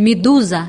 Medusa.